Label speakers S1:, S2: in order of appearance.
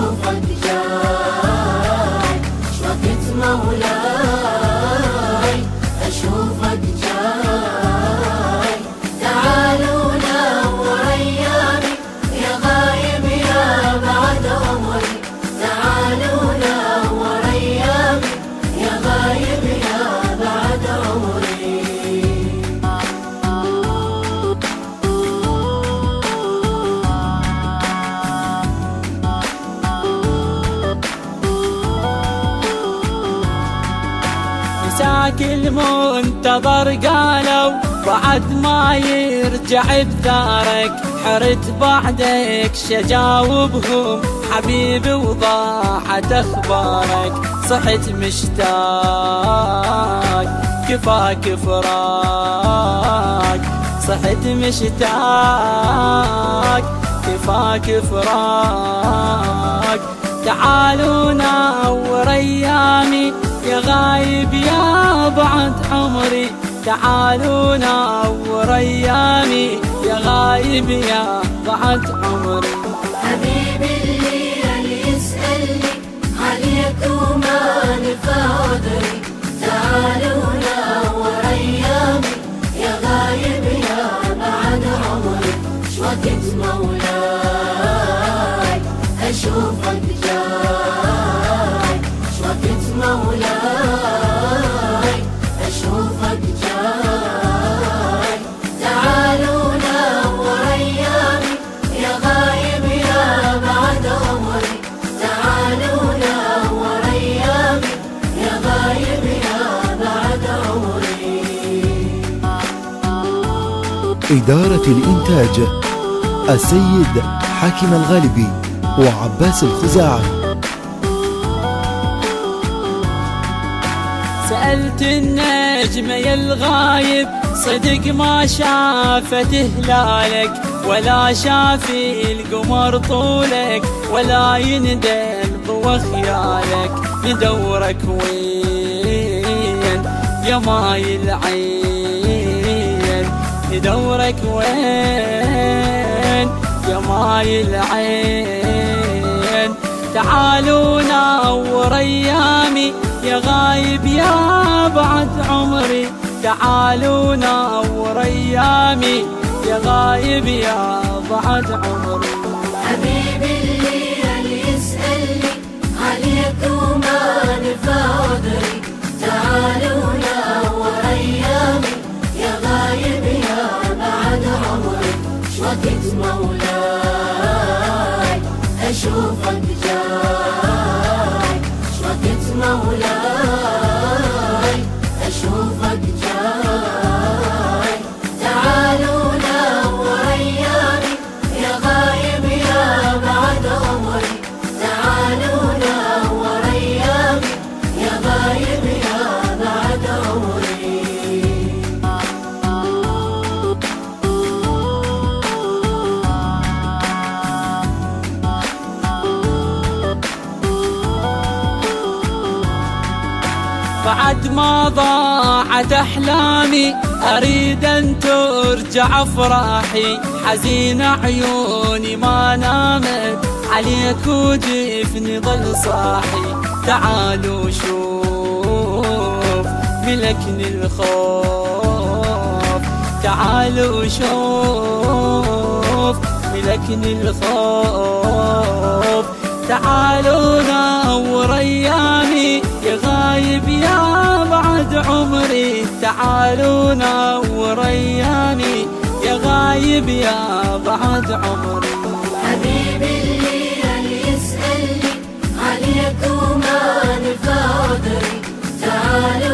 S1: i'm Confrontation. عنك المنتظر قالوا بعد ما يرجع بثارك حرت بعدك شجاوبهم. حبيبي وضاعت أخبارك صحت مشتاق. كفاك فراق صحت مشتاق. كفاك فراق. تعالوا نور أيامي يا غايب يا بعد عمري تعالوا نور ايامي يا غايب يا بعد عمري.
S2: إدارة الإنتاج السيد حاكم الغالبي وعباس الخزاعي.
S1: سألت النجم يا الغايب صدق ما شافت هلالك ولا شاف القمر طولك ولا يندل ضوى خيالك ندورك وين؟ يا ماي العين. ندورك وين؟ يا ماي العين. تعالوا نور ايامي يا غايب يا بعد عمري. تعالوا نور ايامي يا غايب يا بعد عمري.
S3: حبيبي أشوفك بعد
S1: ما ضاعت أحلامي أريد أن ترجع أفراحي. حزين عيوني ما نامت عليك وجفني ظل صاحي. تعالوا شوف ملكني الخوف. تعالوا شوف ملكني الخوف. تعالوا نور أيامي. عمري تعالوا نور ايامي يا غايب يا بعد عمري.
S3: حبيبي اللي يسألني عليك وما نفى عذري تعالوا